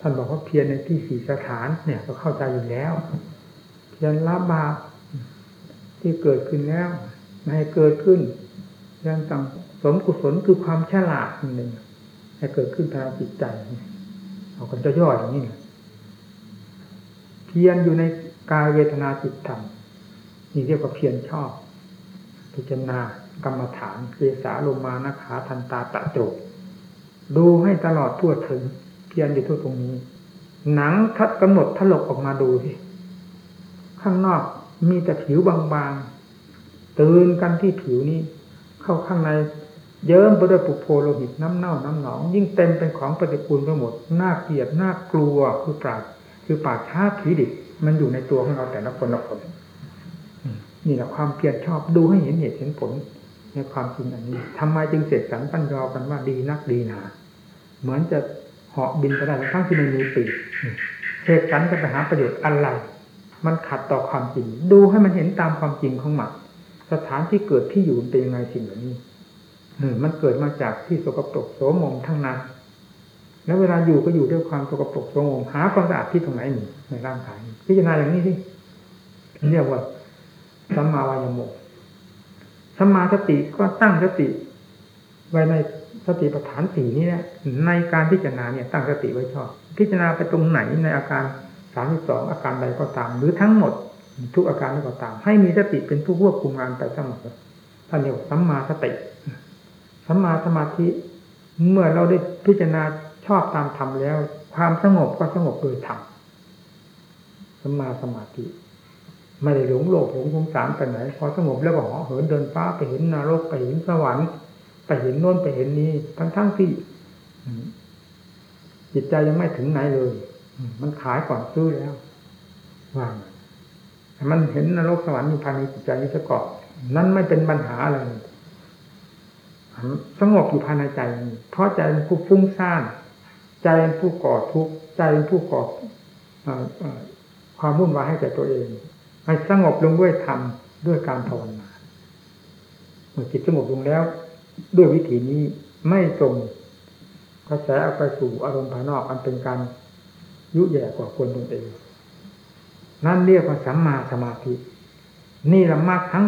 ท่านบอกว่าเพียรในที่สี่สถานเนี่ยก็เข้าใจอยู่แล้ว เพียรละบาปที่เกิดขึ้นแล้วไม่ให้เกิดขึ้นยังต่งสมกุศลคือความฉลาดหนึ่ง ให้เกิดขึ้นทางจิตใจเอากันจะย่ออย่างนี้เพียรอยู่ในกายเวทนาจิตธรรมนี่เรียกว่าเพียรชอบ พิจารณากรรมฐานเกสาลมานาขาทันตาตะโจดูให้ตลอดทั่วถึง เพียรอยู่ทั่วตรงนี้ หนังทัดกำหนดถลกออกมาดูสิข้างนอกมีแต่ผิวบางๆ ตื่นกันที่ผิวนี้ เข้าข้างใน เยิ้มไปด้วยปุโพโลหิตน้ำเน่าน้ำหนอง ยิ่งเต็มเป็นของปฏิกูลไปหมดน่าเกลียดน่ากลัวคือปราดคือปาดช้าผีดิบมันอยู่ในตัวของเราแต่ละคนละคนนี่แหละความเพียรชอบดูให้เห็นเหตุเห็นผลในความจริงอันนี้ทำไมจึงเสกสรรปั้นยอกันว่าดีนักดีหนาเหมือนจะเหาะบินไปได้ทั้งที่ไม่มีปีกเสกสรรจะไปหาประโยชน์อะไร มันขัดต่อความจริง ดูให้มันเห็นตามความจริงของมันสถานที่เกิดที่อยู่เป็นยังไงสิ่งเหล่านี้ มันเกิดมาจากที่สกปรกโสมมทั้งนั้น แล้วเวลาอยู่ก็อยู่ด้วยความสกปรกโสมมหาความสะอาดที่ตรงไหนในร่างกายพิจารณาอย่างนี้ที่เรียกว่าสัมมาวายโมสัมมาสติก็ตั้งสติ ไว้ในสติปัฏฐานสี่นี้นะในการพิจารณาเนี่ยตั้งสติไว้ชอบ พิจารณาไปตรงไหนในอาการสามสองอาการใดก็ตาม หรือทั้งหมด ทุกอาการก็ตาม ให้มีสติเป็นผู้ควบคุมงานไปทั้งหมดท่านเรียกสัมมาสติ สัมมาสมาธิ เมื่อเราได้พิจารณาชอบตามธรรมแล้ว ความสงบก็สงบโดยธรรมสัมมาสมาธิไม่ได้หลงโลกหลงสงสารไปไหนพอสงบแล้วก็หอเหินเดินฟ้าไปเห็นนรกไปเห็นสวรรค์ไปเห็นโน้นไปเห็นนี้ทั้งทั้งที่จิตใจยังไม่ถึงไหนเลยมันขายก่อนซื้อแล้วว่ามันเห็นนรกสวรรค์อยู่ภายในจิตใจนี้ซะก่อนนั่นไม่เป็นปัญหาอะไร สงบอยู่ภายในใจ เพราะใจเป็นผู้ฟุ้งซ่าน ใจเป็นผู้ก่อทุกข์ ใจเป็นผู้ก่อความวุ่นวายให้แก่ตัวเองให้สงบลงด้วยธรรมด้วยการภาวนาเมื่อจิตสงบลงแล้ว ด้วยวิธีนี้ไม่ตรงกระแสออกไปสู่อารมณ์ภายนอกอันเป็นการยุแย่กว่าคนตนเอง นั่นเรียกว่าสัมมาสมาธิ นี่ละมากทั้ง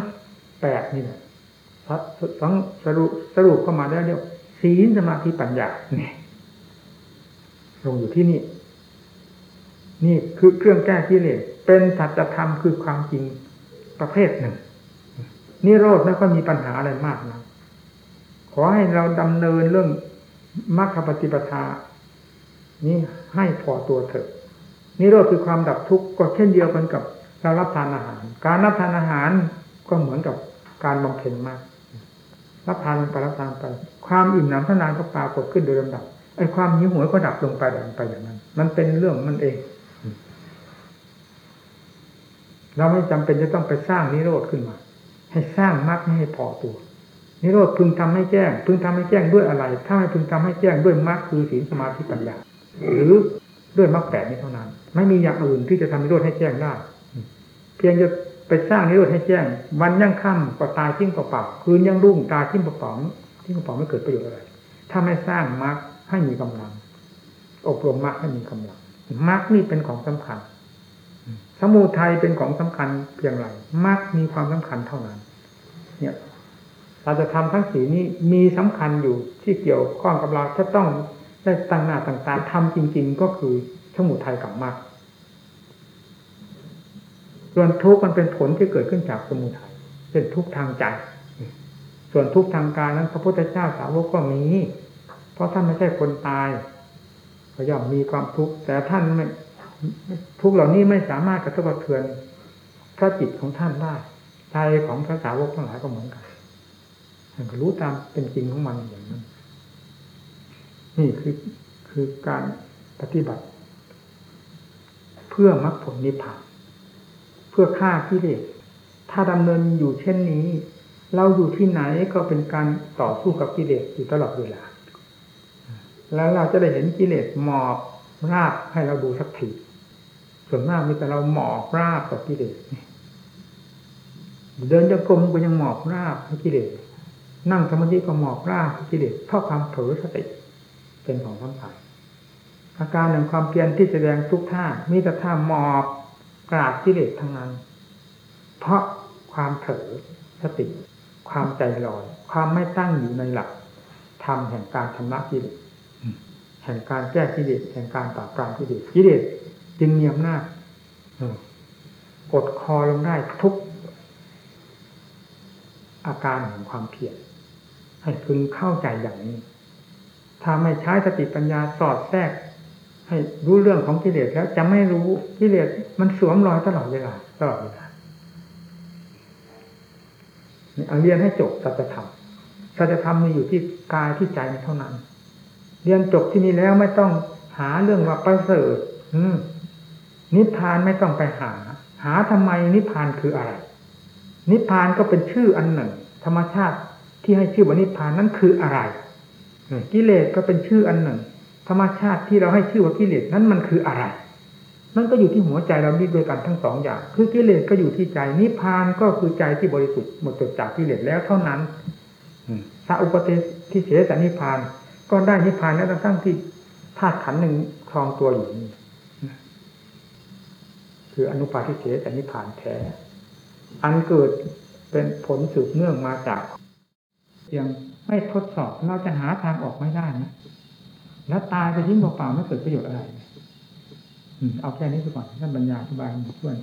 แปดนี่แหละ สังสรุปสรุปเข้ามาได้เรียกศีลสมาธิปัญญาเนี่ยลงอยู่ที่นี่ นี่คือเครื่องแก้กิเลสเป็นสัจธรรมคือความจริงประเภทหนึ่งนิโรธไม่ค่อยมีปัญหาอะไรมากนะขอให้เราดำเนินเรื่องมรรคปฏิปทา นี้ให้พอตัวเถอะนิโรธคือความดับทุกข์ก็เช่นเดียวกันกับเรารับทานอาหาร การรับทานอาหารก็เหมือนกับการบำเพ็ญมาก รับทานไปรับทานไป ความอิ่มหนำทนานก็ปรากฏขึ้นโดยลำดับไอ้ความหิวโหยก็ดับลงไปดับไปอย่างนั้น มันเป็นเรื่องมันเองเราไม่จำเป็นจะต้องไปสร้างนิโรธขึ้นมา ให้สร้างมรรคให้พอตัว นิโรธพึงทำให้แจ้ง พึงทำให้แจ้งด้วยอะไร ถ้าไม่พึงทำให้แจ้งด้วยมรรคคือศีลสมาธิปัญญา หรือด้วยมรรคแปดนี้เท่านั้น ไม่มีอย่างอื่นที่จะทำนิโรธให้แจ้งได้ เพียงจะ ไปสร้างนิโรธให้แจ้ง วันยังค่ำก็ตายทิ้งเปล่าๆคืนยังรุ่งตายทิ้งเปล่าๆทิ้งเปล่าไม่เกิดประโยชน์อะไร ถ้าไม่สร้างมรรคให้มีกำลัง อบรมมรรคให้มีกำลังมรรคนี่เป็นของสำคัญ สมุทัยเป็นของสำคัญเพียงไรมรรคมีความสำคัญเท่านั้น เนี่ยเราจะทำทั้งสีนี้มีสำคัญอยู่ที่เกี่ยวข้องกับเราจะต้องได้ตั้งหน้าต่างตาทำจริง ๆ ก็คือสมุทัยกับมรรค ส่วนทุกข์มันเป็นผลที่เกิดขึ้นจากสมุทัยเป็นทุกข์ทางใจ ส่วนทุกข์ทางกายนั้นพระพุทธเจ้าสาวกก็มี เพราะท่านไม่ใช่คนตายก็ย่อมมีความทุกข์แต่ท่านไม่ทุกเหล่านี้ไม่สามารถกระทบกระเทือนพระจิตของท่านได้ใจของพระสาวกทั้งหลายก็เหมือนกันท่านก็รู้ตามเป็นจริงของมันอย่างนั้น นี่คือคือการปฏิบัติ เพื่อมรรคผลนิพพาน พื่อฆ่ากิเลสถ้าดำเนินอยู่เช่นนี้ เราอยู่ที่ไหนก็เป็นการต่อสู้กับกิเลสอยู่ตลอดเวลา แล้วเราจะได้เห็นกิเลสหมอบราบให้เราดูสักทีส่วนมากมีแต่เราหมอบราบกับกิเลสเดินจะกลมก็ยังหมอบราบให้กิเลสนั่งสมาธิก็หมอบราบกิเลสเพราะความเผลอสติเป็นของสำคัญอาการแห่งความเพียรที่แสดงทุกท่ามีแต่ท่าหมอบ กราบกิเลสทั้งนั้น เพราะความเผลอสติ ความใจลอย ความไม่ตั้งอยู่ในหลักธรรมแห่งการชำระกิเลสแห่งการแก้กิเลสแห่งการปราบปรามกิเลสกิเลสจึงมีอำนาจกดคอลงได้ทุกอาการของความเพียรให้พึงเข้าใจอย่างนี้ ถ้าไม่ใช้สติปัญญาสอดแทรก ให้รู้เรื่องของกิเลสแล้วจะไม่รู้กิเลสมันสวมรอยตลอดเวลาตลอดเวลาเอาเรียนให้จบสัจธรรมสัจธรรมมีอยู่ที่กายที่ใจเท่านั้น เรียนจบที่นี้แล้วไม่ต้องหาเรื่องว่าประเสริฐนิพพานไม่ต้องไปหา หาทำไมนิพพานคืออะไร นิพพานก็เป็นชื่ออันหนึ่ง ธรรมชาติที่ให้ชื่อว่านิพพานนั้นคืออะไรกิเลสก็เป็นชื่ออันหนึ่ง ธรรมชาติที่เราให้ชื่อว่ากิเลสนั้นมันคืออะไร นั่นก็อยู่ที่หัวใจเรานี่ด้วยกันทั้งสองอย่าง คือกิเลสก็อยู่ที่ใจนิพพานก็คือใจที่บริสุทธิ์หมดจดจากกิเลสแล้วเท่านั้นสาอุปเทที่เสสนิพพาน ก็ได้นิพพานแล้วทั้งที่ธาตุขันธ์หนึ่งครองตัวอยู่นี่คืออนุปาทิเสสนิพพานแท้ อันเกิดเป็นผลสืบเนื่องมาจากยังไม่ทดสอบเราจะหาทางออกไม่ได้นะ แล้วตายไปทิ้งเปล่าๆไม่เกิดประโยชน์อะไรเอาแค่นี้ไปก่อนท่านบรรยายอธิบายให้เพื่อน